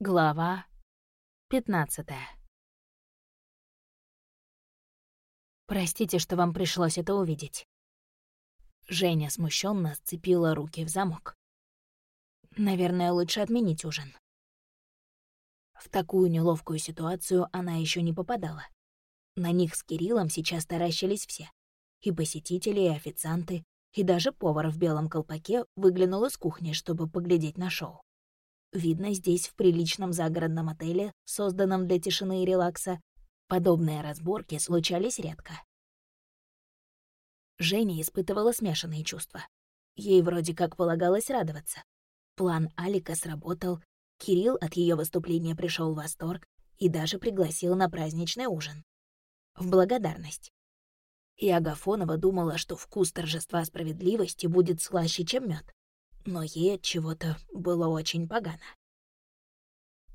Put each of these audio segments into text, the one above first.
Глава 15 Простите, что вам пришлось это увидеть. Женя смущенно сцепила руки в замок. Наверное, лучше отменить ужин. В такую неловкую ситуацию она еще не попадала. На них с Кириллом сейчас таращились все. И посетители, и официанты, и даже повар в белом колпаке выглянул из кухни, чтобы поглядеть на шоу. Видно, здесь, в приличном загородном отеле, созданном для тишины и релакса, подобные разборки случались редко. Женя испытывала смешанные чувства. Ей вроде как полагалось радоваться. План Алика сработал, Кирилл от ее выступления пришел в восторг и даже пригласил на праздничный ужин. В благодарность. И Агафонова думала, что вкус торжества справедливости будет слаще, чем мед но ей от чего-то было очень погано.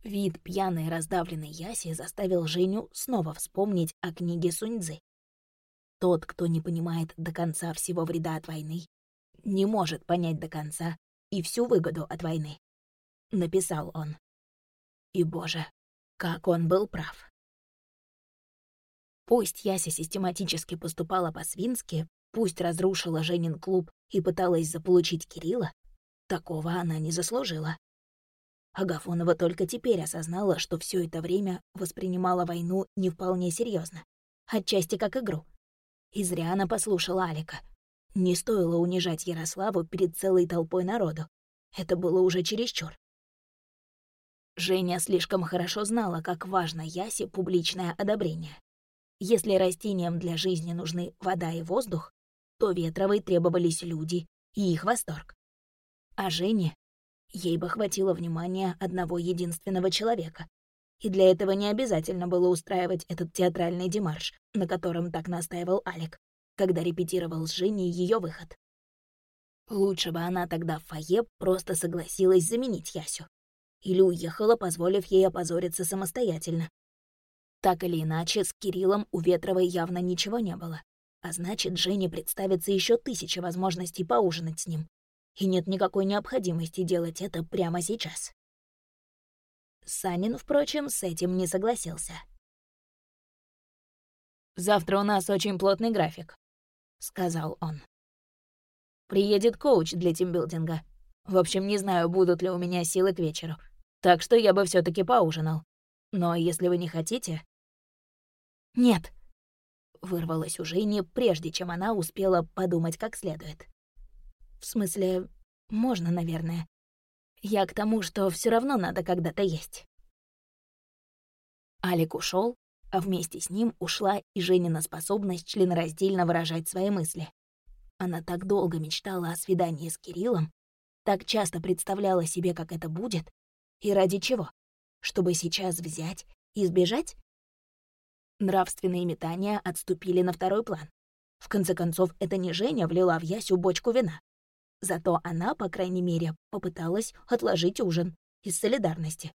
Вид пьяной раздавленной Яси заставил Женю снова вспомнить о книге Суньцзы. Тот, кто не понимает до конца всего вреда от войны, не может понять до конца и всю выгоду от войны. Написал он. И, боже, как он был прав. Пусть Яся систематически поступала по-свински, пусть разрушила Женин клуб и пыталась заполучить Кирилла, Такого она не заслужила. Агафонова только теперь осознала, что все это время воспринимала войну не вполне серьезно, отчасти как игру. И зря она послушала Алика. Не стоило унижать Ярославу перед целой толпой народу. Это было уже чересчур. Женя слишком хорошо знала, как важно Ясе публичное одобрение. Если растениям для жизни нужны вода и воздух, то Ветровой требовались люди и их восторг. А Жене? Ей бы хватило внимания одного единственного человека. И для этого не обязательно было устраивать этот театральный демарш, на котором так настаивал Алик, когда репетировал с Женей ее выход. Лучше бы она тогда в фойе просто согласилась заменить Ясю. Или уехала, позволив ей опозориться самостоятельно. Так или иначе, с Кириллом у Ветровой явно ничего не было. А значит, Жене представится еще тысяча возможностей поужинать с ним и нет никакой необходимости делать это прямо сейчас. Санин, впрочем, с этим не согласился. «Завтра у нас очень плотный график», — сказал он. «Приедет коуч для тимбилдинга. В общем, не знаю, будут ли у меня силы к вечеру, так что я бы все таки поужинал. Но если вы не хотите...» «Нет», — вырвалось у Жени, прежде чем она успела подумать как следует. В смысле, можно, наверное. Я к тому, что все равно надо когда-то есть. Алик ушел, а вместе с ним ушла и Женина способность членораздельно выражать свои мысли. Она так долго мечтала о свидании с Кириллом, так часто представляла себе, как это будет, и ради чего? Чтобы сейчас взять и сбежать? Нравственные метания отступили на второй план. В конце концов, это не Женя влила в Ясю бочку вина. Зато она, по крайней мере, попыталась отложить ужин из солидарности.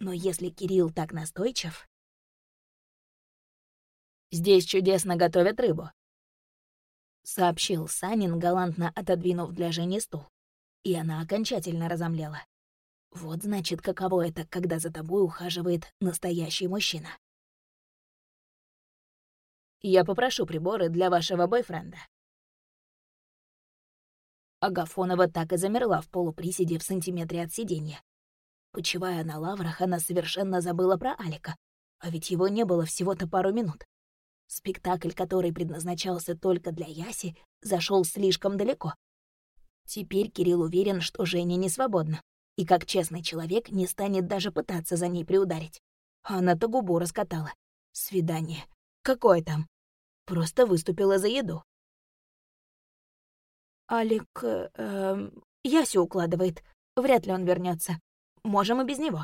Но если Кирилл так настойчив... «Здесь чудесно готовят рыбу», — сообщил Санин, галантно отодвинув для Жени стул. И она окончательно разомлела. Вот значит, каково это, когда за тобой ухаживает настоящий мужчина. «Я попрошу приборы для вашего бойфренда», Агафонова так и замерла в полуприседе в сантиметре от сиденья. Почивая на лаврах, она совершенно забыла про Алика, а ведь его не было всего-то пару минут. Спектакль, который предназначался только для Яси, зашел слишком далеко. Теперь Кирилл уверен, что Женя не свободна, и как честный человек не станет даже пытаться за ней приударить. Она-то губу раскатала. Свидание. Какое там? Просто выступила за еду. Алик... Э, эм, Ясю укладывает. Вряд ли он вернется. Можем и без него.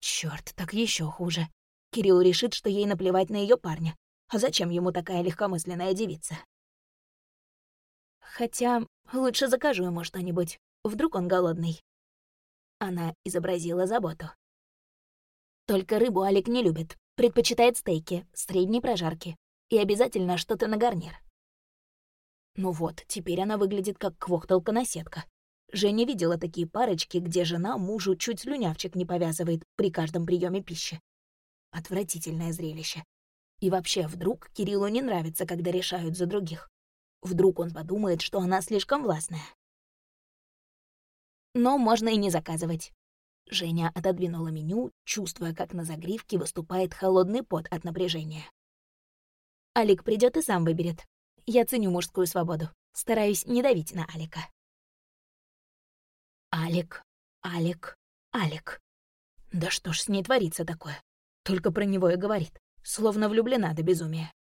Черт, так еще хуже. Кирилл решит, что ей наплевать на ее парня. А зачем ему такая легкомысленная девица? Хотя лучше закажу ему что-нибудь. Вдруг он голодный. Она изобразила заботу. Только рыбу Алик не любит. Предпочитает стейки, средней прожарки. И обязательно что-то на гарнир. Ну вот, теперь она выглядит как квохталка-наседка. Женя видела такие парочки, где жена мужу чуть слюнявчик не повязывает при каждом приеме пищи. Отвратительное зрелище. И вообще, вдруг Кириллу не нравится, когда решают за других. Вдруг он подумает, что она слишком властная. Но можно и не заказывать. Женя отодвинула меню, чувствуя, как на загривке выступает холодный пот от напряжения. Алик придет и сам выберет. Я ценю мужскую свободу. Стараюсь не давить на Алика. Алик, Алик, Алик. Да что ж с ней творится такое? Только про него и говорит, словно влюблена до безумия.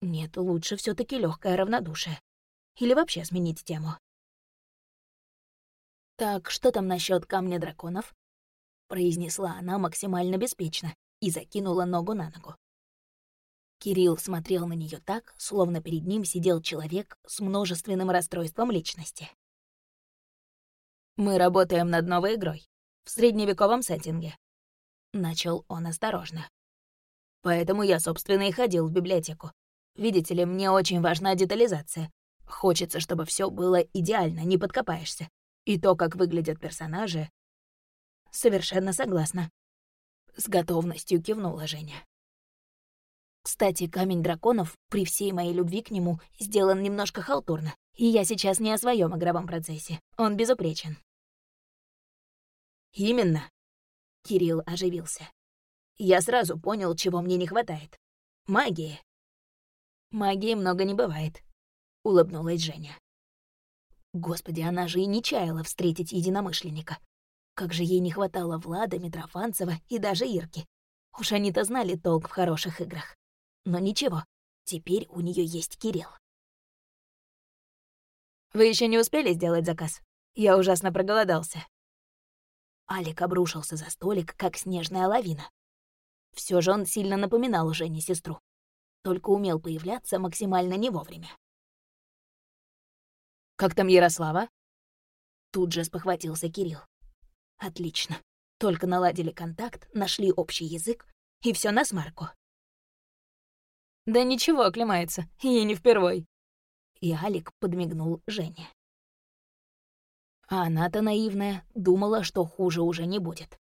Нет, лучше все таки легкое равнодушие. Или вообще сменить тему. «Так, что там насчет камня драконов?» произнесла она максимально беспечно и закинула ногу на ногу. Кирилл смотрел на нее так, словно перед ним сидел человек с множественным расстройством личности. «Мы работаем над новой игрой, в средневековом сеттинге», — начал он осторожно. «Поэтому я, собственно, и ходил в библиотеку. Видите ли, мне очень важна детализация. Хочется, чтобы все было идеально, не подкопаешься. И то, как выглядят персонажи, Совершенно согласна. С готовностью кивнула Женя. Кстати, камень драконов, при всей моей любви к нему, сделан немножко халтурно. И я сейчас не о своем игровом процессе. Он безупречен. Именно. Кирилл оживился. Я сразу понял, чего мне не хватает. Магии. Магии много не бывает, улыбнулась Женя. Господи, она же и не чаяла встретить единомышленника. Как же ей не хватало Влада, Митрофанцева и даже Ирки. Уж они-то знали толк в хороших играх. Но ничего, теперь у нее есть Кирилл. «Вы еще не успели сделать заказ? Я ужасно проголодался». Алик обрушился за столик, как снежная лавина. Все же он сильно напоминал Жене сестру, только умел появляться максимально не вовремя. «Как там Ярослава?» Тут же спохватился Кирилл. Отлично. Только наладили контакт, нашли общий язык, и все на смарку. Да ничего, оклемается, ей не впервой. И Алик подмигнул Жене. А она-то наивная, думала, что хуже уже не будет.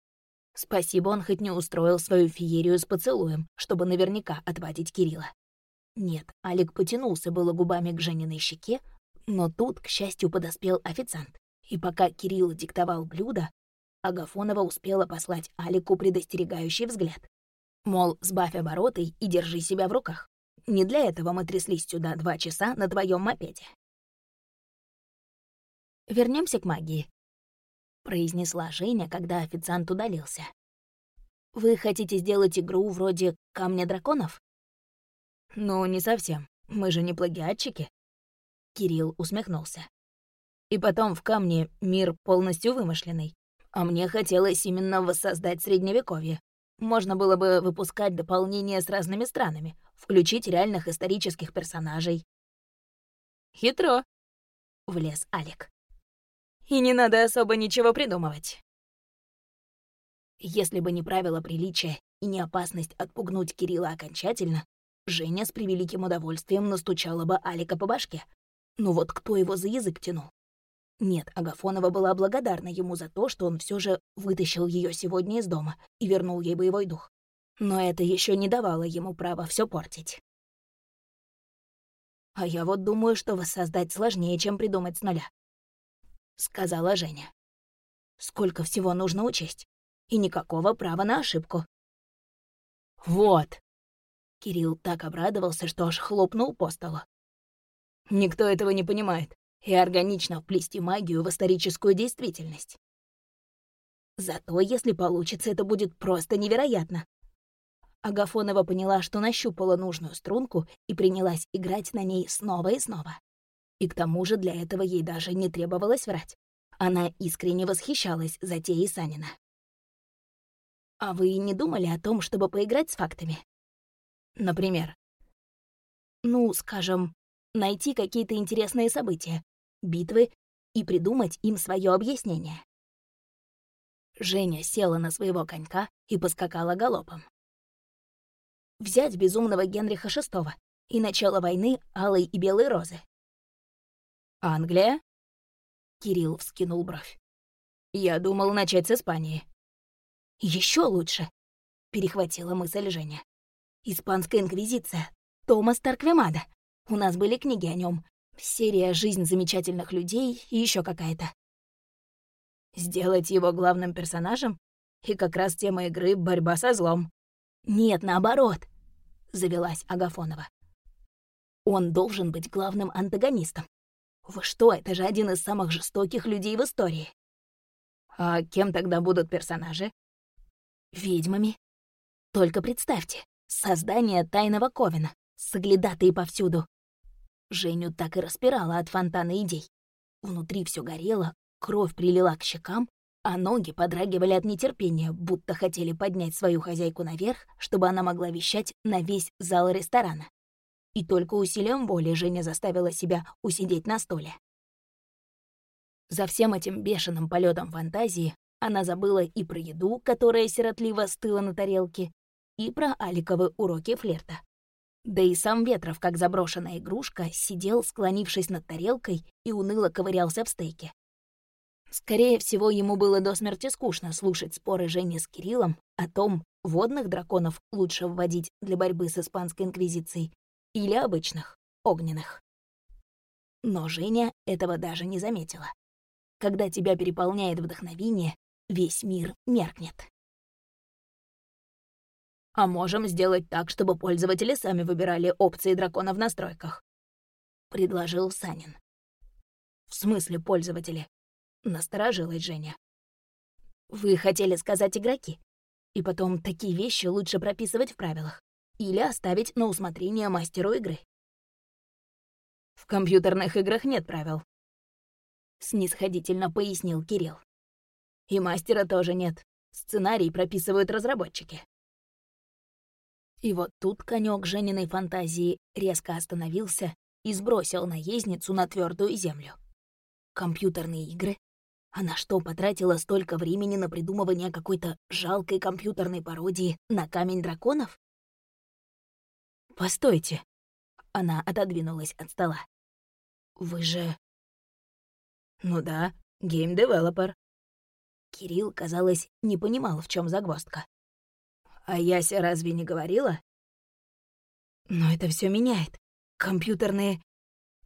Спасибо, он хоть не устроил свою феерию с поцелуем, чтобы наверняка отвадить Кирилла. Нет, Алик потянулся было губами к Жениной щеке, но тут, к счастью, подоспел официант. И пока Кирилл диктовал блюдо, Агафонова успела послать Алику предостерегающий взгляд. Мол, сбавь обороты и держи себя в руках. Не для этого мы тряслись сюда два часа на твоем мопеде. Вернемся к магии», — произнесла Женя, когда официант удалился. «Вы хотите сделать игру вроде «Камня драконов»?» «Ну, не совсем. Мы же не плагиатчики». Кирилл усмехнулся. «И потом в камне мир полностью вымышленный. А мне хотелось именно воссоздать Средневековье. Можно было бы выпускать дополнения с разными странами, включить реальных исторических персонажей. «Хитро», — влез Алик. «И не надо особо ничего придумывать». Если бы не правило приличия и не опасность отпугнуть Кирилла окончательно, Женя с превеликим удовольствием настучала бы Алика по башке. Ну вот кто его за язык тянул? Нет, Агафонова была благодарна ему за то, что он все же вытащил ее сегодня из дома и вернул ей боевой дух. Но это еще не давало ему права все портить. «А я вот думаю, что воссоздать сложнее, чем придумать с нуля», — сказала Женя. «Сколько всего нужно учесть, и никакого права на ошибку». «Вот!» Кирилл так обрадовался, что аж хлопнул по столу. «Никто этого не понимает и органично вплести магию в историческую действительность. Зато, если получится, это будет просто невероятно. Агафонова поняла, что нащупала нужную струнку и принялась играть на ней снова и снова. И к тому же для этого ей даже не требовалось врать. Она искренне восхищалась затеей Санина. «А вы не думали о том, чтобы поиграть с фактами?» «Например?» «Ну, скажем, найти какие-то интересные события, битвы и придумать им свое объяснение. Женя села на своего конька и поскакала галопом. Взять безумного Генриха VI и начало войны Алой и Белой Розы. Англия? Кирилл вскинул бровь. «Я думал начать с Испании». Еще лучше», — перехватила мысль Женя. «Испанская инквизиция. Томас Тарквемада. У нас были книги о нем. Серия «Жизнь замечательных людей» и еще какая-то. Сделать его главным персонажем? И как раз тема игры «Борьба со злом». «Нет, наоборот», — завелась Агафонова. «Он должен быть главным антагонистом. Вы что, это же один из самых жестоких людей в истории». «А кем тогда будут персонажи?» «Ведьмами. Только представьте, создание тайного Ковина, соглядатые повсюду. Женю так и распирала от фонтана идей. Внутри все горело, кровь прилила к щекам, а ноги подрагивали от нетерпения, будто хотели поднять свою хозяйку наверх, чтобы она могла вещать на весь зал ресторана. И только усилием воли Женя заставила себя усидеть на стуле. За всем этим бешеным полетом фантазии она забыла и про еду, которая сиротливо стыла на тарелке, и про Аликовы уроки флирта. Да и сам Ветров, как заброшенная игрушка, сидел, склонившись над тарелкой, и уныло ковырялся в стейке. Скорее всего, ему было до смерти скучно слушать споры Жени с Кириллом о том, водных драконов лучше вводить для борьбы с Испанской Инквизицией или обычных, огненных. Но Женя этого даже не заметила. Когда тебя переполняет вдохновение, весь мир меркнет. А можем сделать так, чтобы пользователи сами выбирали опции дракона в настройках», — предложил Санин. «В смысле пользователи?» — насторожилась Женя. «Вы хотели сказать игроки. И потом, такие вещи лучше прописывать в правилах или оставить на усмотрение мастеру игры». «В компьютерных играх нет правил», — снисходительно пояснил Кирилл. «И мастера тоже нет. Сценарий прописывают разработчики». И вот тут конек Жениной фантазии резко остановился и сбросил наездницу на твердую землю. Компьютерные игры? Она что, потратила столько времени на придумывание какой-то жалкой компьютерной пародии на камень драконов? «Постойте!» Она отодвинулась от стола. «Вы же...» «Ну да, гейм-девелопер». Кирилл, казалось, не понимал, в чем загвоздка. А Яся разве не говорила? Но это все меняет. Компьютерные...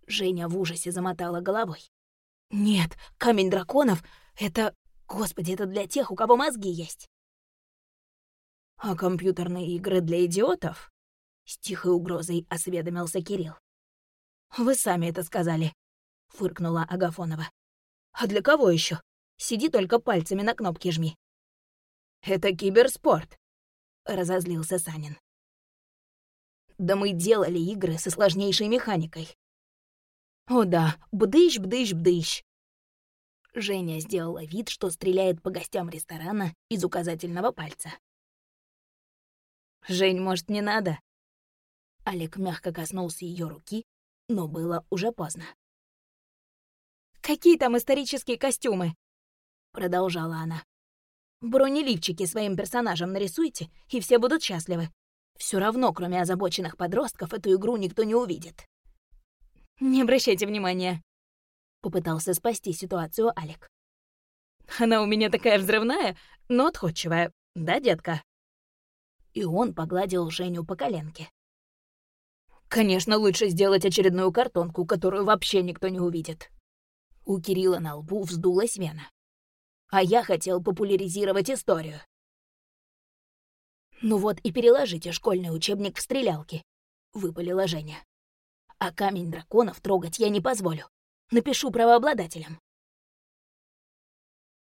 Женя в ужасе замотала головой. Нет, камень драконов — это... Господи, это для тех, у кого мозги есть. А компьютерные игры для идиотов? С тихой угрозой осведомился Кирилл. Вы сами это сказали, фыркнула Агафонова. А для кого еще? Сиди только пальцами на кнопки жми. Это киберспорт, разозлился Санин. Да мы делали игры со сложнейшей механикой. О да, бдыщ, бдыщ, бдыщ. Женя сделала вид, что стреляет по гостям ресторана из указательного пальца. «Жень, может, не надо?» Олег мягко коснулся ее руки, но было уже поздно. «Какие там исторические костюмы?» — продолжала она. Бронеливчики своим персонажам нарисуйте, и все будут счастливы. Все равно, кроме озабоченных подростков, эту игру никто не увидит. «Не обращайте внимания», — попытался спасти ситуацию Алик. «Она у меня такая взрывная, но отходчивая, да, детка?» И он погладил Женю по коленке. «Конечно, лучше сделать очередную картонку, которую вообще никто не увидит». У Кирилла на лбу вздулась вена а я хотел популяризировать историю. «Ну вот и переложите школьный учебник в стрелялки», — выпалила Женя. «А камень драконов трогать я не позволю. Напишу правообладателям».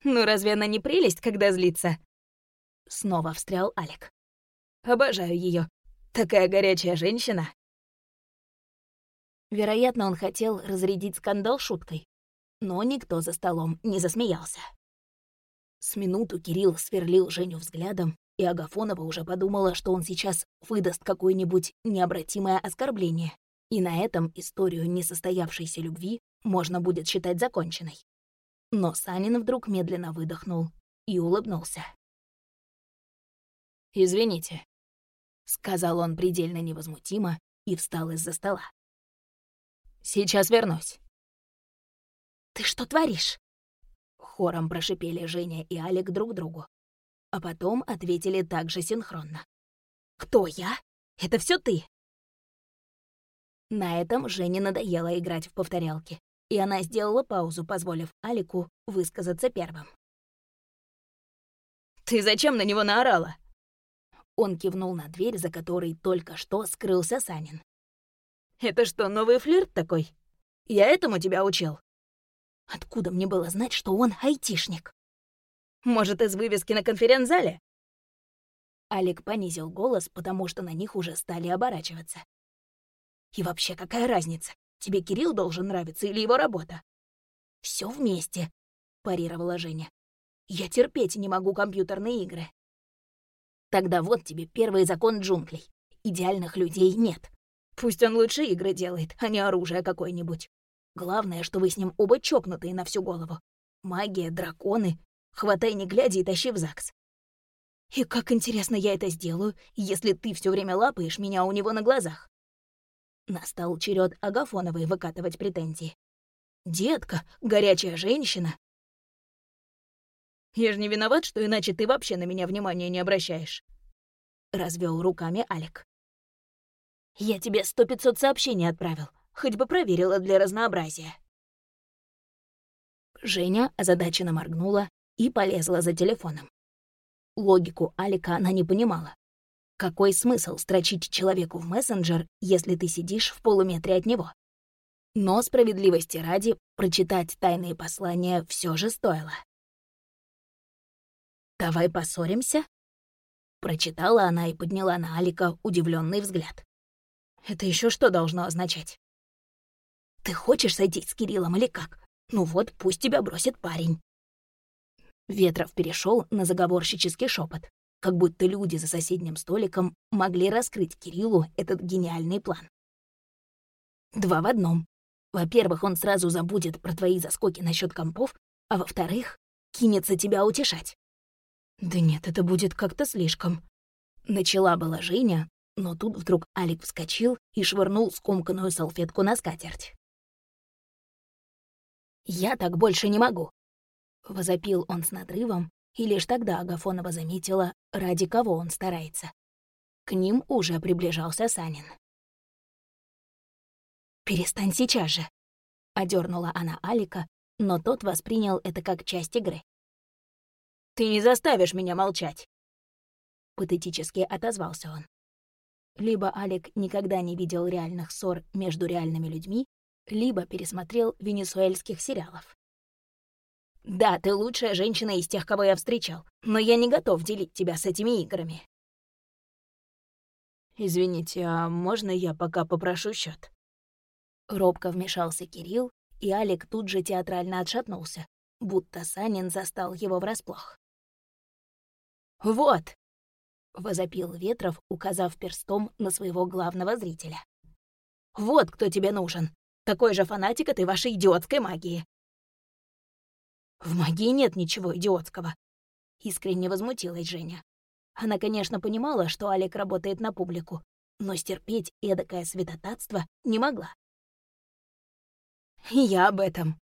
«Ну разве она не прелесть, когда злится?» Снова встрял Алик. «Обожаю ее. Такая горячая женщина». Вероятно, он хотел разрядить скандал шуткой, но никто за столом не засмеялся. С минуту Кирилл сверлил Женю взглядом, и Агафонова уже подумала, что он сейчас выдаст какое-нибудь необратимое оскорбление, и на этом историю несостоявшейся любви можно будет считать законченной. Но Санин вдруг медленно выдохнул и улыбнулся. «Извините», — сказал он предельно невозмутимо и встал из-за стола. «Сейчас вернусь». «Ты что творишь?» Хором прошипели Женя и Алик друг другу. А потом ответили также синхронно. «Кто я? Это все ты!» На этом Жене надоело играть в повторялки, и она сделала паузу, позволив Алику высказаться первым. «Ты зачем на него наорала?» Он кивнул на дверь, за которой только что скрылся Санин. «Это что, новый флирт такой? Я этому тебя учил?» Откуда мне было знать, что он айтишник? Может, из вывески на конференц-зале? Алик понизил голос, потому что на них уже стали оборачиваться. И вообще, какая разница? Тебе Кирилл должен нравиться или его работа? Все вместе, парировала Женя. Я терпеть не могу компьютерные игры. Тогда вот тебе первый закон джунглей. Идеальных людей нет. Пусть он лучше игры делает, а не оружие какое-нибудь. Главное, что вы с ним оба чокнутые на всю голову. Магия, драконы. Хватай не глядя и тащи в ЗАГС. И как интересно я это сделаю, если ты все время лапаешь меня у него на глазах? Настал черед Агафоновой выкатывать претензии. «Детка, горячая женщина». «Я же не виноват, что иначе ты вообще на меня внимания не обращаешь», — развел руками Алик. «Я тебе сто пятьсот сообщений отправил хоть бы проверила для разнообразия. Женя озадаченно моргнула и полезла за телефоном. Логику Алика она не понимала. Какой смысл строчить человеку в мессенджер, если ты сидишь в полуметре от него? Но справедливости ради прочитать тайные послания все же стоило. «Давай поссоримся?» Прочитала она и подняла на Алика удивленный взгляд. «Это еще что должно означать?» Ты хочешь сойтись с Кириллом или как? Ну вот, пусть тебя бросит парень. Ветров перешел на заговорщический шепот, как будто люди за соседним столиком могли раскрыть Кириллу этот гениальный план. Два в одном. Во-первых, он сразу забудет про твои заскоки насчет компов, а во-вторых, кинется тебя утешать. Да нет, это будет как-то слишком. Начала была Женя, но тут вдруг Алик вскочил и швырнул скомканную салфетку на скатерть. «Я так больше не могу!» Возопил он с надрывом, и лишь тогда Агафонова заметила, ради кого он старается. К ним уже приближался Санин. «Перестань сейчас же!» — одернула она Алика, но тот воспринял это как часть игры. «Ты не заставишь меня молчать!» Патетически отозвался он. Либо Алик никогда не видел реальных ссор между реальными людьми, либо пересмотрел венесуэльских сериалов. «Да, ты лучшая женщина из тех, кого я встречал, но я не готов делить тебя с этими играми». «Извините, а можно я пока попрошу счет? Робко вмешался Кирилл, и Алик тут же театрально отшатнулся, будто Санин застал его врасплох. «Вот!» — возопил Ветров, указав перстом на своего главного зрителя. «Вот кто тебе нужен! Такой же фанатик этой вашей идиотской магии». «В магии нет ничего идиотского», — искренне возмутилась Женя. Она, конечно, понимала, что Алик работает на публику, но стерпеть эдакое святотатство не могла. «Я об этом».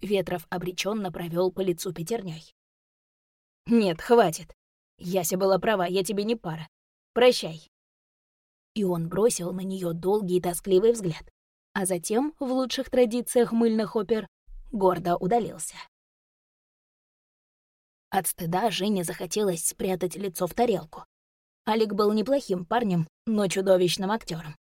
Ветров обреченно провел по лицу пятерней. «Нет, хватит. Яся была права, я тебе не пара. Прощай». И он бросил на нее долгий и тоскливый взгляд, а затем, в лучших традициях мыльных опер, гордо удалился. От стыда Жене захотелось спрятать лицо в тарелку. Алик был неплохим парнем, но чудовищным актером.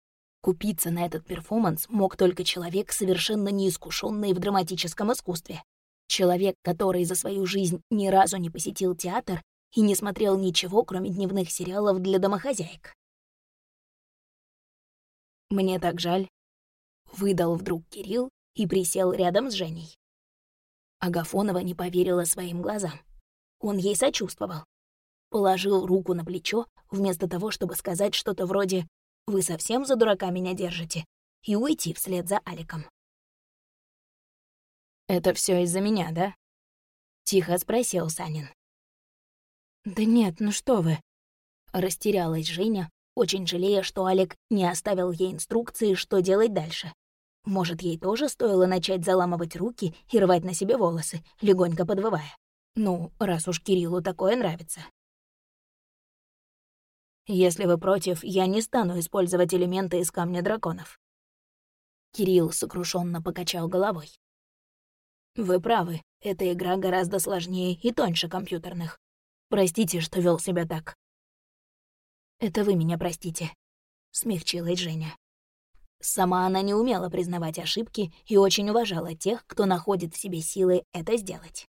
Купиться на этот перформанс мог только человек, совершенно неискушенный в драматическом искусстве. Человек, который за свою жизнь ни разу не посетил театр и не смотрел ничего, кроме дневных сериалов для домохозяек. «Мне так жаль», Выдал вдруг Кирилл и присел рядом с Женей. Агафонова не поверила своим глазам. Он ей сочувствовал. Положил руку на плечо, вместо того, чтобы сказать что-то вроде «Вы совсем за дурака меня держите?» и уйти вслед за Аликом. «Это все из-за меня, да?» — тихо спросил Санин. «Да нет, ну что вы!» — растерялась Женя, очень жалея, что Олег не оставил ей инструкции, что делать дальше. Может, ей тоже стоило начать заламывать руки и рвать на себе волосы, легонько подвывая? Ну, раз уж Кириллу такое нравится. Если вы против, я не стану использовать элементы из камня драконов. Кирилл сокрушенно покачал головой. Вы правы, эта игра гораздо сложнее и тоньше компьютерных. Простите, что вел себя так. Это вы меня простите, смягчилась Женя. Сама она не умела признавать ошибки и очень уважала тех, кто находит в себе силы это сделать.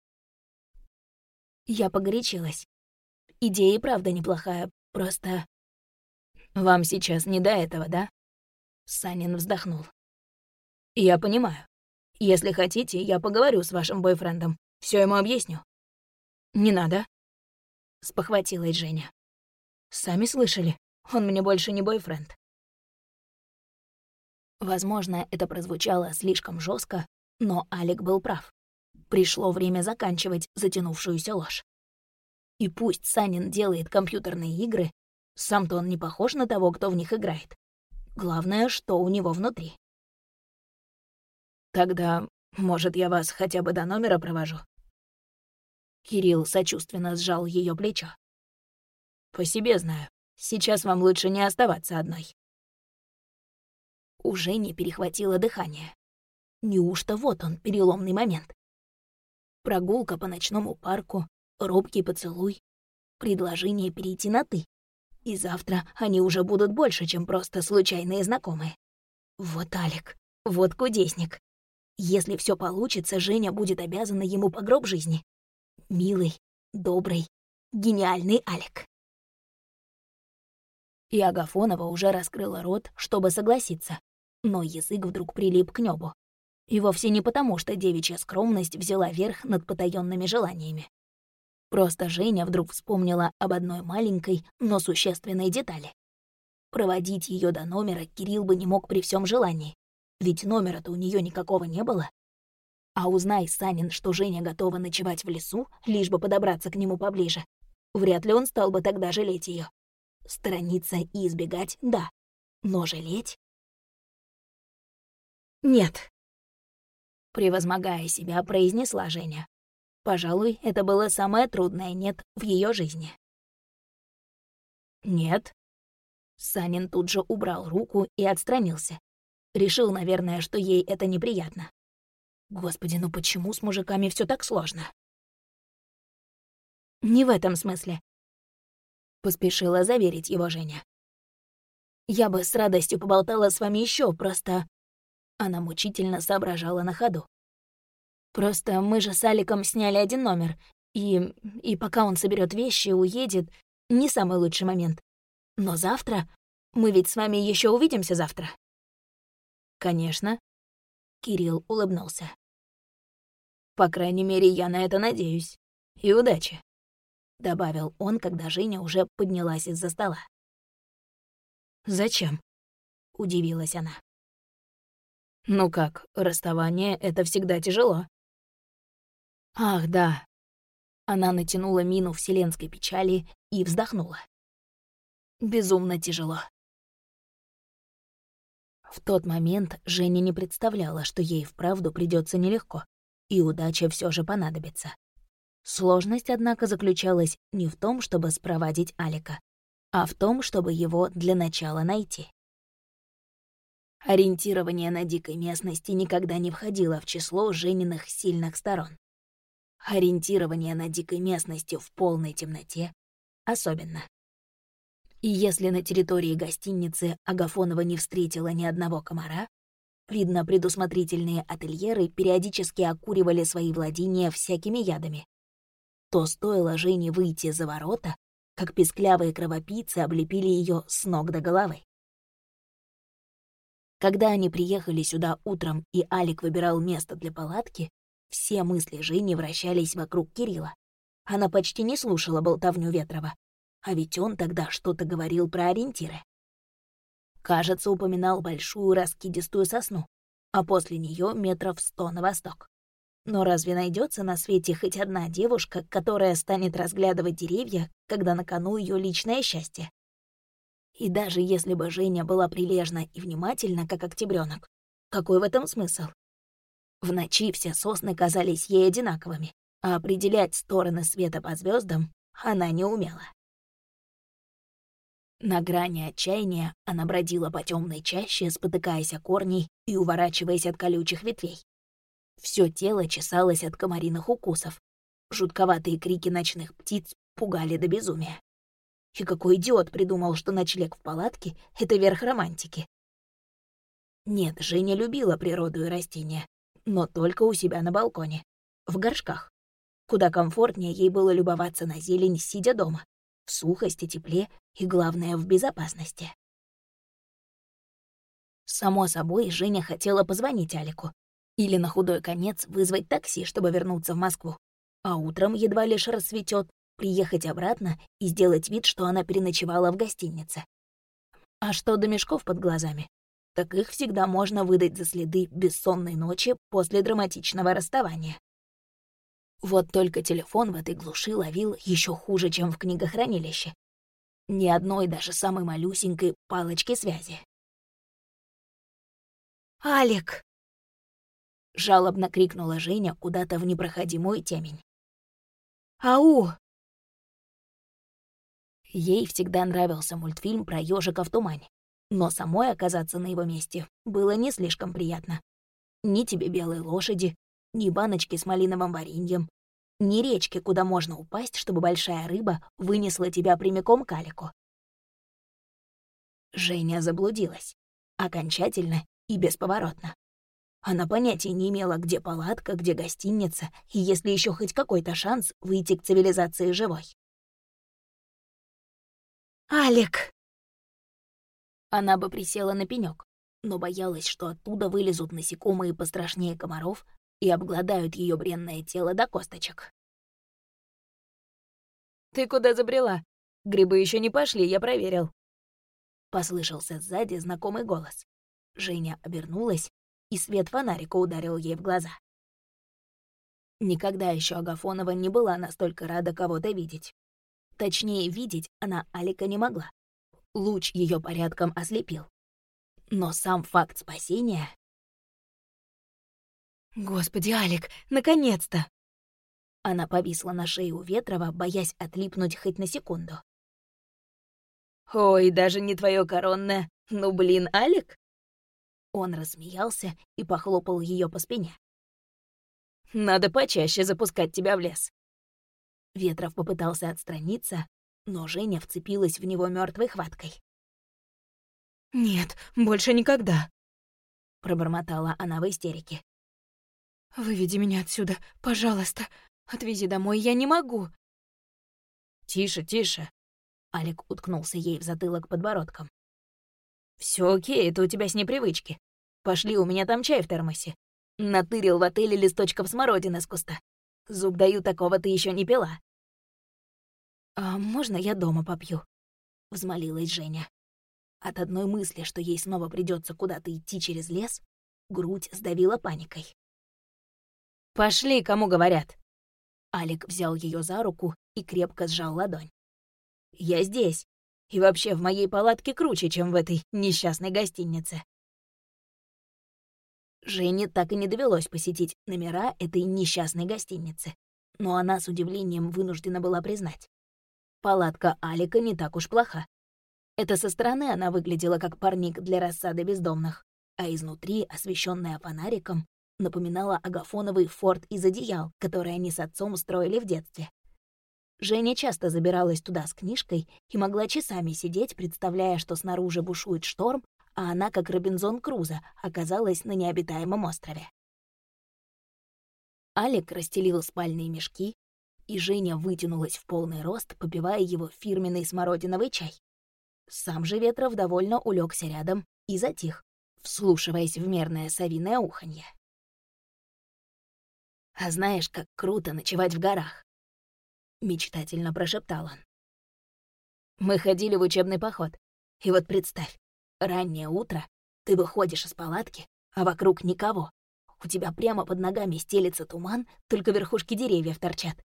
Я погорячилась. Идея и правда неплохая, просто... Вам сейчас не до этого, да? Санин вздохнул. Я понимаю. Если хотите, я поговорю с вашим бойфрендом. Все ему объясню. Не надо. Спохватилась Женя. Сами слышали, он мне больше не бойфренд. Возможно, это прозвучало слишком жестко, но Алик был прав. Пришло время заканчивать затянувшуюся ложь. И пусть Санин делает компьютерные игры, сам-то он не похож на того, кто в них играет. Главное, что у него внутри. Тогда, может, я вас хотя бы до номера провожу? Кирилл сочувственно сжал ее плечо. По себе знаю. Сейчас вам лучше не оставаться одной. У Жени перехватило дыхание. Неужто вот он, переломный момент? Прогулка по ночному парку, робкий поцелуй, предложение перейти на «ты». И завтра они уже будут больше, чем просто случайные знакомые. Вот Алик, вот кудесник. Если все получится, Женя будет обязана ему по гроб жизни. Милый, добрый, гениальный Алик. И Агафонова уже раскрыла рот, чтобы согласиться но язык вдруг прилип к небу. И вовсе не потому, что девичья скромность взяла верх над потаёнными желаниями. Просто Женя вдруг вспомнила об одной маленькой, но существенной детали. Проводить ее до номера Кирилл бы не мог при всем желании, ведь номера-то у нее никакого не было. А узнай Санин, что Женя готова ночевать в лесу, лишь бы подобраться к нему поближе, вряд ли он стал бы тогда жалеть ее. Сторониться и избегать — да, но жалеть «Нет», — превозмогая себя, произнесла Женя. Пожалуй, это было самое трудное «нет» в ее жизни. «Нет». Санин тут же убрал руку и отстранился. Решил, наверное, что ей это неприятно. Господи, ну почему с мужиками все так сложно? Не в этом смысле. Поспешила заверить его Женя. Я бы с радостью поболтала с вами еще, просто она мучительно соображала на ходу. «Просто мы же с Аликом сняли один номер, и, и пока он соберет вещи и уедет, не самый лучший момент. Но завтра... Мы ведь с вами еще увидимся завтра?» «Конечно», — Кирилл улыбнулся. «По крайней мере, я на это надеюсь. И удачи», — добавил он, когда Женя уже поднялась из-за стола. «Зачем?» — удивилась она. Ну как, расставание — это всегда тяжело. Ах, да. Она натянула мину вселенской печали и вздохнула. Безумно тяжело. В тот момент Женя не представляла, что ей вправду придется нелегко, и удача все же понадобится. Сложность, однако, заключалась не в том, чтобы спровадить Алика, а в том, чтобы его для начала найти. Ориентирование на дикой местности никогда не входило в число Жениных сильных сторон. Ориентирование на дикой местности в полной темноте особенно. И если на территории гостиницы Агафонова не встретила ни одного комара, видно, предусмотрительные ательеры периодически окуривали свои владения всякими ядами, то стоило Жене выйти за ворота, как песклявые кровопийцы облепили ее с ног до головы. Когда они приехали сюда утром, и Алик выбирал место для палатки, все мысли Жени вращались вокруг Кирилла. Она почти не слушала болтовню Ветрова. А ведь он тогда что-то говорил про ориентиры. Кажется, упоминал большую раскидистую сосну, а после нее метров сто на восток. Но разве найдется на свете хоть одна девушка, которая станет разглядывать деревья, когда на кону ее личное счастье? И даже если бы Женя была прилежна и внимательна, как октябрёнок, Какой в этом смысл? В ночи все сосны казались ей одинаковыми, а определять стороны света по звездам она не умела. На грани отчаяния она бродила по темной чаще, спотыкаясь о корней и уворачиваясь от колючих ветвей. Все тело чесалось от комариных укусов. Жутковатые крики ночных птиц пугали до безумия. И какой идиот придумал, что ночлег в палатке — это верх романтики. Нет, Женя любила природу и растения, но только у себя на балконе, в горшках. Куда комфортнее ей было любоваться на зелень, сидя дома, в сухости, тепле и, главное, в безопасности. Само собой, Женя хотела позвонить Алику или на худой конец вызвать такси, чтобы вернуться в Москву. А утром, едва лишь рассветет, приехать обратно и сделать вид, что она переночевала в гостинице. А что до мешков под глазами? Так их всегда можно выдать за следы бессонной ночи после драматичного расставания. Вот только телефон в этой глуши ловил еще хуже, чем в книгохранилище. Ни одной даже самой малюсенькой палочки связи. «Алик!» — жалобно крикнула Женя куда-то в непроходимую темень. «Ау!» Ей всегда нравился мультфильм про ежика в тумане, но самой оказаться на его месте было не слишком приятно. Ни тебе белой лошади, ни баночки с малиновым вареньем, ни речки, куда можно упасть, чтобы большая рыба вынесла тебя прямиком к Алику. Женя заблудилась. Окончательно и бесповоротно. Она понятия не имела, где палатка, где гостиница, и есть ли еще хоть какой-то шанс выйти к цивилизации живой. «Алик!» Она бы присела на пенек, но боялась, что оттуда вылезут насекомые пострашнее комаров и обгладают ее бренное тело до косточек. «Ты куда забрела? Грибы еще не пошли, я проверил». Послышался сзади знакомый голос. Женя обернулась, и свет фонарика ударил ей в глаза. Никогда еще Агафонова не была настолько рада кого-то видеть. Точнее, видеть она Алика не могла. Луч ее порядком ослепил. Но сам факт спасения... «Господи, Алик, наконец-то!» Она повисла на шее у Ветрова, боясь отлипнуть хоть на секунду. «Ой, даже не твое коронное. Ну, блин, Алик?» Он рассмеялся и похлопал ее по спине. «Надо почаще запускать тебя в лес». Ветров попытался отстраниться, но Женя вцепилась в него мертвой хваткой. «Нет, больше никогда», — пробормотала она в истерике. «Выведи меня отсюда, пожалуйста. Отвези домой, я не могу». «Тише, тише», — Алик уткнулся ей в затылок подбородком. Все окей, это у тебя с непривычки. Пошли, у меня там чай в термосе. Натырил в отеле листочков смородины с куста. Зуб даю, такого ты еще не пила. «А можно я дома попью?» — взмолилась Женя. От одной мысли, что ей снова придется куда-то идти через лес, грудь сдавила паникой. «Пошли, кому говорят!» Алик взял ее за руку и крепко сжал ладонь. «Я здесь. И вообще в моей палатке круче, чем в этой несчастной гостинице. Жене так и не довелось посетить номера этой несчастной гостиницы, но она с удивлением вынуждена была признать. Палатка Алика не так уж плоха. Это со стороны она выглядела как парник для рассады бездомных, а изнутри, освещенная фонариком, напоминала агафоновый форт из одеял, который они с отцом строили в детстве. Женя часто забиралась туда с книжкой и могла часами сидеть, представляя, что снаружи бушует шторм, а она, как Робинзон Крузо, оказалась на необитаемом острове. Алик расстелил спальные мешки, и Женя вытянулась в полный рост, попивая его фирменный смородиновый чай. Сам же Ветров довольно улегся рядом и затих, вслушиваясь в мерное совиное уханье. «А знаешь, как круто ночевать в горах!» мечтательно прошептал он. Мы ходили в учебный поход. И вот представь, раннее утро, ты выходишь из палатки, а вокруг никого. У тебя прямо под ногами стелится туман, только верхушки деревьев торчат.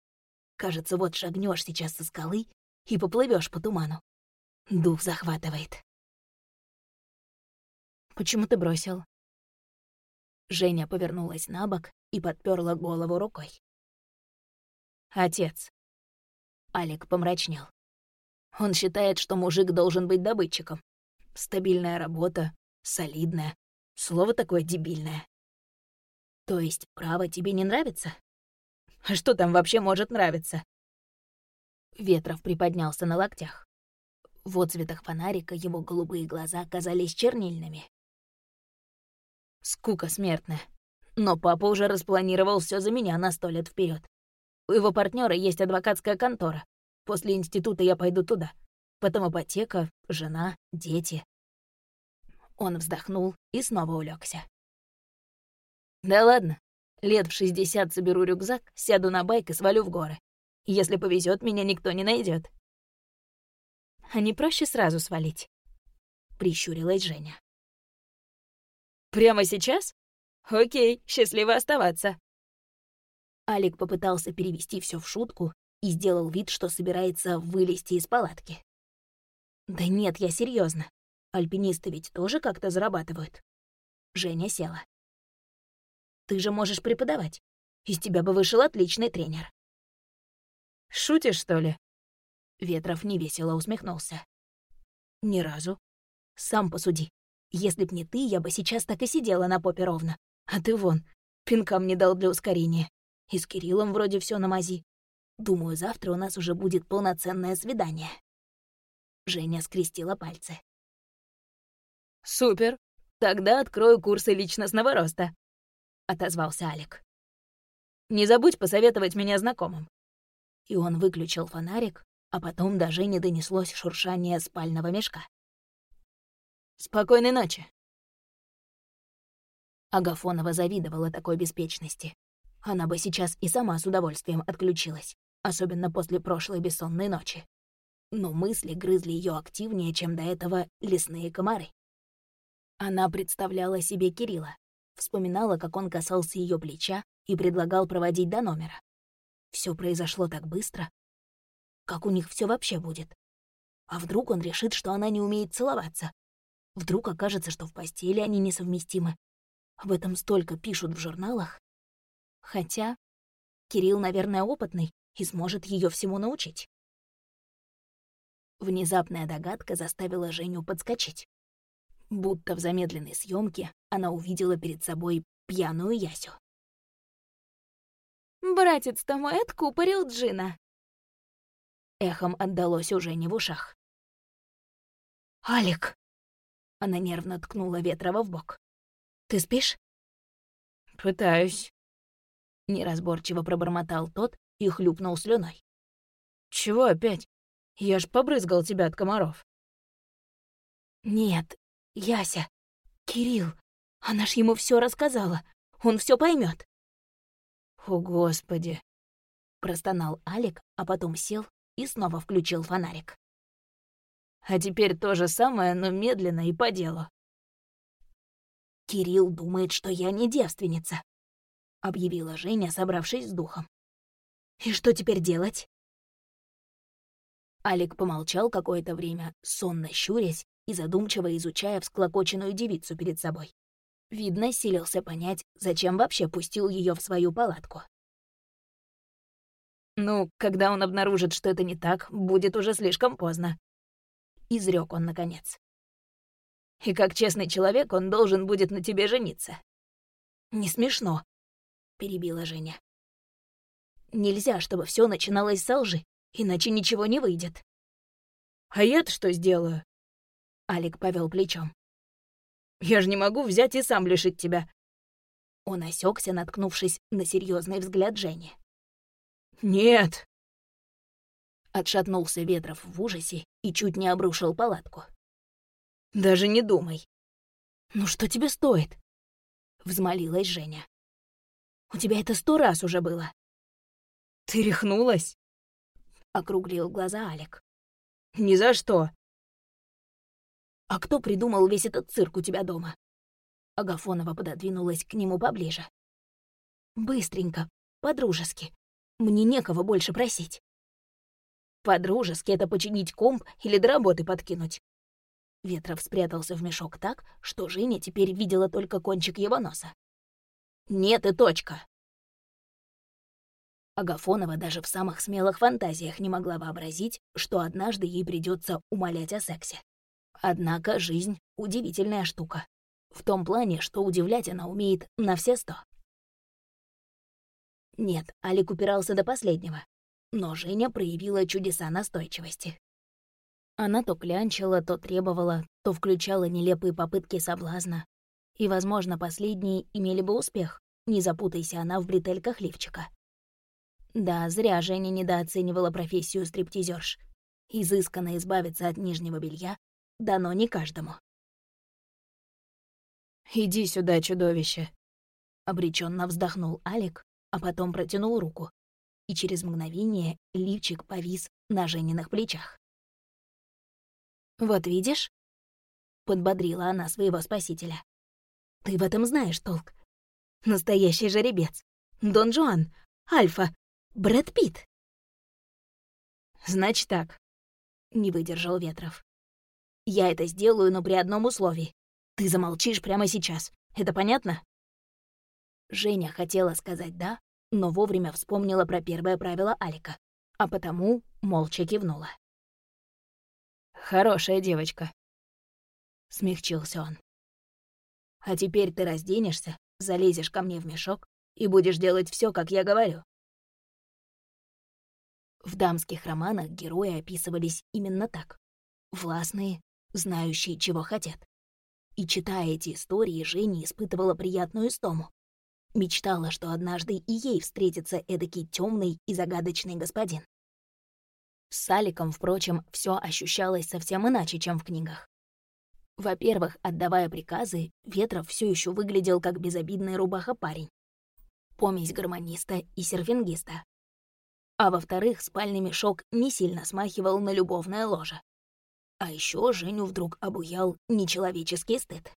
Кажется, вот шагнешь сейчас со скалы и поплывешь по туману. Дух захватывает. Почему ты бросил? Женя повернулась на бок и подперла голову рукой. «Отец». Алик помрачнел. Он считает, что мужик должен быть добытчиком. Стабильная работа, солидная. Слово такое дебильное. То есть право тебе не нравится? А что там вообще может нравиться? Ветров приподнялся на локтях. В отцветах фонарика его голубые глаза казались чернильными. Скука смертная. Но папа уже распланировал все за меня на сто лет вперед. У его партнера есть адвокатская контора. После института я пойду туда. Потом ипотека, жена, дети. Он вздохнул и снова улегся. Да ладно. Лет в шестьдесят соберу рюкзак, сяду на байк и свалю в горы. Если повезет, меня никто не найдет. А не проще сразу свалить? Прищурилась Женя. Прямо сейчас? Окей, счастливо оставаться. Алик попытался перевести все в шутку и сделал вид, что собирается вылезти из палатки. Да нет, я серьезно. Альпинисты ведь тоже как-то зарабатывают. Женя села. Ты же можешь преподавать. Из тебя бы вышел отличный тренер. Шутишь, что ли? Ветров невесело усмехнулся. Ни разу. Сам посуди. Если б не ты, я бы сейчас так и сидела на попе ровно. А ты вон, пинкам не дал для ускорения. И с Кириллом вроде все на мази. Думаю, завтра у нас уже будет полноценное свидание. Женя скрестила пальцы. «Супер! Тогда открою курсы личностного роста», — отозвался Алик. «Не забудь посоветовать меня знакомым». И он выключил фонарик, а потом до Жени донеслось шуршание спального мешка. «Спокойной ночи!» Агафонова завидовала такой беспечности. Она бы сейчас и сама с удовольствием отключилась, особенно после прошлой бессонной ночи но мысли грызли ее активнее, чем до этого лесные комары. Она представляла себе Кирилла, вспоминала, как он касался ее плеча и предлагал проводить до номера. Все произошло так быстро. Как у них все вообще будет? А вдруг он решит, что она не умеет целоваться? Вдруг окажется, что в постели они несовместимы? Об этом столько пишут в журналах. Хотя Кирилл, наверное, опытный и сможет ее всему научить. Внезапная догадка заставила Женю подскочить. Будто в замедленной съемке она увидела перед собой пьяную Ясю. «Братец-то мой откупорил Джина!» Эхом отдалось уже не в ушах. «Алик!» Она нервно ткнула Ветрова в бок. «Ты спишь?» «Пытаюсь», — неразборчиво пробормотал тот и хлюпнул слюной. «Чего опять?» Я ж побрызгал тебя от комаров. Нет, Яся, Кирилл, она ж ему все рассказала. Он все поймет. О, Господи! Простонал Алик, а потом сел и снова включил фонарик. А теперь то же самое, но медленно и по делу. «Кирилл думает, что я не девственница», — объявила Женя, собравшись с духом. «И что теперь делать?» Алик помолчал какое-то время, сонно щурясь и задумчиво изучая всклокоченную девицу перед собой. Видно, силился понять, зачем вообще пустил ее в свою палатку. «Ну, когда он обнаружит, что это не так, будет уже слишком поздно», — изрек он наконец. «И как честный человек он должен будет на тебе жениться». «Не смешно», — перебила Женя. «Нельзя, чтобы все начиналось с лжи иначе ничего не выйдет. «А я-то что сделаю?» Алик повел плечом. «Я же не могу взять и сам лишить тебя». Он осекся, наткнувшись на серьезный взгляд Жени. «Нет!» Отшатнулся Ветров в ужасе и чуть не обрушил палатку. «Даже не думай». «Ну что тебе стоит?» Взмолилась Женя. «У тебя это сто раз уже было». «Ты рехнулась?» Округлил глаза Алик. «Ни за что!» «А кто придумал весь этот цирк у тебя дома?» Агафонова пододвинулась к нему поближе. «Быстренько, по-дружески. Мне некого больше просить». «По-дружески — это починить комп или до работы подкинуть». Ветров спрятался в мешок так, что Женя теперь видела только кончик его носа. Нет и точка. Агафонова даже в самых смелых фантазиях не могла вообразить, что однажды ей придется умолять о сексе. Однако жизнь — удивительная штука. В том плане, что удивлять она умеет на все сто. Нет, Алик упирался до последнего, но Женя проявила чудеса настойчивости. Она то клянчила, то требовала, то включала нелепые попытки соблазна. И, возможно, последние имели бы успех, не запутайся она в бретельках лифчика. Да, зря Женя недооценивала профессию стриптизерш. Изысканно избавиться от нижнего белья дано не каждому. «Иди сюда, чудовище!» Обреченно вздохнул Алик, а потом протянул руку, и через мгновение лифчик повис на Жениных плечах. «Вот видишь?» — подбодрила она своего спасителя. «Ты в этом знаешь толк. Настоящий жеребец. Дон Жуан, Альфа, Брэд Питт. Значит так. Не выдержал Ветров. Я это сделаю, но при одном условии. Ты замолчишь прямо сейчас. Это понятно? Женя хотела сказать «да», но вовремя вспомнила про первое правило Алика, а потому молча кивнула. «Хорошая девочка», — смягчился он. «А теперь ты разденешься, залезешь ко мне в мешок и будешь делать все, как я говорю. В дамских романах герои описывались именно так. Властные, знающие, чего хотят. И читая эти истории, Женя испытывала приятную истому. Мечтала, что однажды и ей встретится эдакий темный и загадочный господин. С Аликом, впрочем, все ощущалось совсем иначе, чем в книгах. Во-первых, отдавая приказы, Ветров все еще выглядел как безобидный рубаха-парень. Помесь гармониста и серфингиста, а во-вторых, спальный мешок не сильно смахивал на любовное ложе. А еще Женю вдруг обуял нечеловеческий стыд.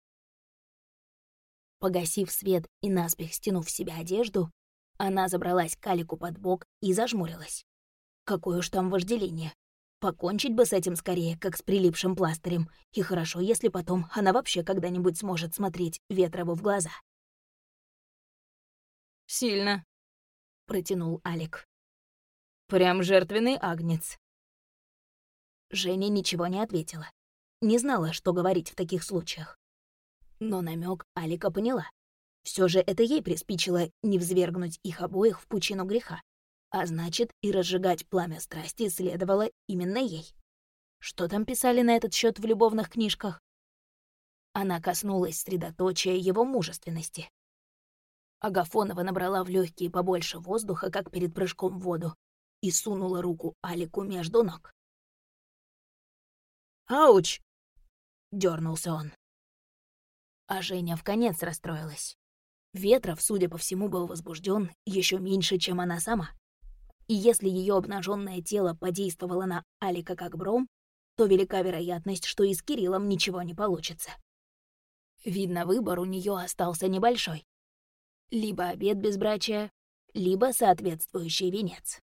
Погасив свет и наспех стянув в себя одежду, она забралась к Алику под бок и зажмурилась. Какое уж там вожделение. Покончить бы с этим скорее, как с прилипшим пластырем, и хорошо, если потом она вообще когда-нибудь сможет смотреть Ветрову в глаза. «Сильно», — протянул Алик. Прям жертвенный агнец. Женя ничего не ответила. Не знала, что говорить в таких случаях. Но намек Алика поняла. Все же это ей приспичило не взвергнуть их обоих в пучину греха. А значит, и разжигать пламя страсти следовало именно ей. Что там писали на этот счет в любовных книжках? Она коснулась средоточия его мужественности. Агафонова набрала в легкие побольше воздуха, как перед прыжком в воду, и сунула руку Алику между ног. «Ауч!» — дернулся он. А Женя в конец расстроилась. Ветров, судя по всему, был возбужден еще меньше, чем она сама. И если ее обнаженное тело подействовало на Алика как бром, то велика вероятность, что и с Кириллом ничего не получится. Видно, выбор у нее остался небольшой. Либо обед безбрачия, либо соответствующий венец.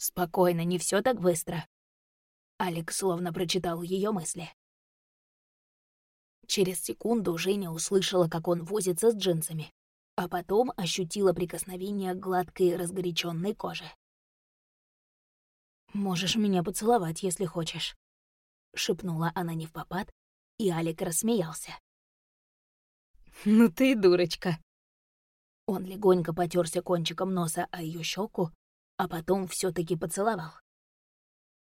Спокойно, не все так быстро. Алекс словно прочитал ее мысли. Через секунду Женя услышала, как он возится с джинсами, а потом ощутила прикосновение гладкой разгоряченной коже. «Можешь меня поцеловать, если хочешь», — шепнула она не в попад, и Алик рассмеялся. «Ну ты дурочка». Он легонько потерся кончиком носа о ее щеку, а потом все таки поцеловал.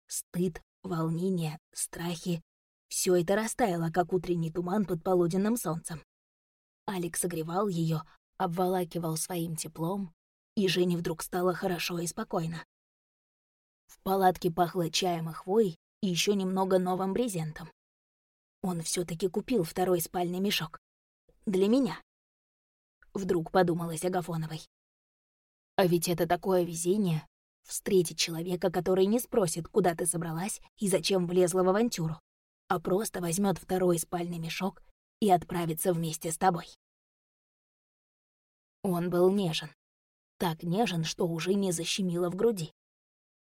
Стыд, волнение, страхи — все это растаяло, как утренний туман под полуденным солнцем. Алекс согревал ее, обволакивал своим теплом, и Жене вдруг стало хорошо и спокойно. В палатке пахло чаем и хвоей и еще немного новым брезентом. Он все таки купил второй спальный мешок. Для меня. Вдруг подумалось Агафоновой. А ведь это такое везение — встретить человека, который не спросит, куда ты собралась и зачем влезла в авантюру, а просто возьмет второй спальный мешок и отправится вместе с тобой. Он был нежен. Так нежен, что уже не защемило в груди.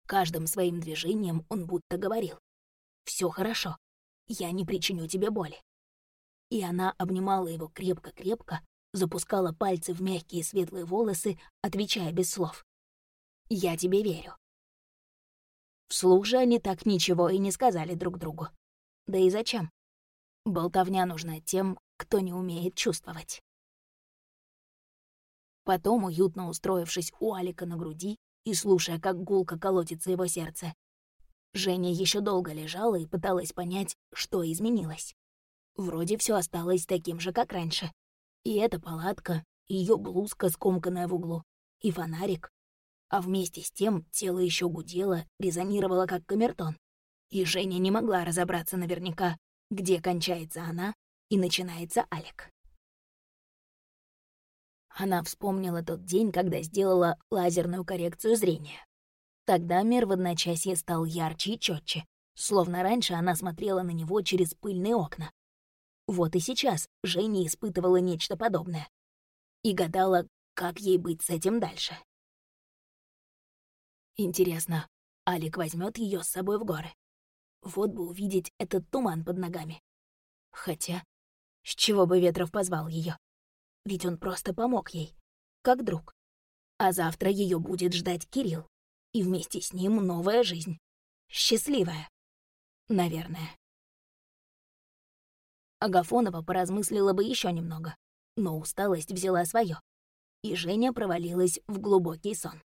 Каждым своим движением он будто говорил. «Всё хорошо, я не причиню тебе боли». И она обнимала его крепко-крепко, запускала пальцы в мягкие светлые волосы, отвечая без слов. «Я тебе верю». Вслух же они так ничего и не сказали друг другу. Да и зачем? Болтовня нужна тем, кто не умеет чувствовать. Потом, уютно устроившись у Алика на груди и слушая, как гулко колотится его сердце, Женя еще долго лежала и пыталась понять, что изменилось. Вроде все осталось таким же, как раньше. И эта палатка, ее блузка, скомканная в углу, и фонарик. А вместе с тем тело еще гудело, резонировало как камертон. И Женя не могла разобраться наверняка, где кончается она и начинается Алик. Она вспомнила тот день, когда сделала лазерную коррекцию зрения. Тогда мир в одночасье стал ярче и четче, словно раньше она смотрела на него через пыльные окна. Вот и сейчас Женя испытывала нечто подобное. И гадала, как ей быть с этим дальше. Интересно, Алик возьмет ее с собой в горы? Вот бы увидеть этот туман под ногами. Хотя, с чего бы Ветров позвал ее? Ведь он просто помог ей, как друг. А завтра ее будет ждать Кирилл, и вместе с ним новая жизнь. Счастливая. Наверное. Агафонова поразмыслила бы еще немного, но усталость взяла свое, и Женя провалилась в глубокий сон.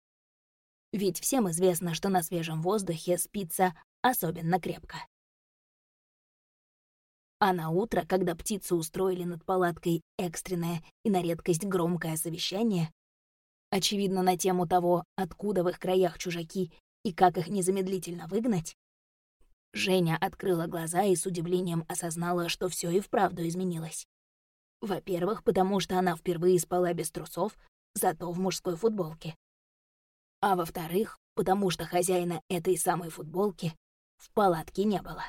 Ведь всем известно, что на свежем воздухе спится особенно крепко. А на утро, когда птицы устроили над палаткой экстренное и на редкость громкое совещание, очевидно, на тему того, откуда в их краях чужаки и как их незамедлительно выгнать, Женя открыла глаза и с удивлением осознала, что все и вправду изменилось. Во-первых, потому что она впервые спала без трусов, зато в мужской футболке. А во-вторых, потому что хозяина этой самой футболки в палатке не было.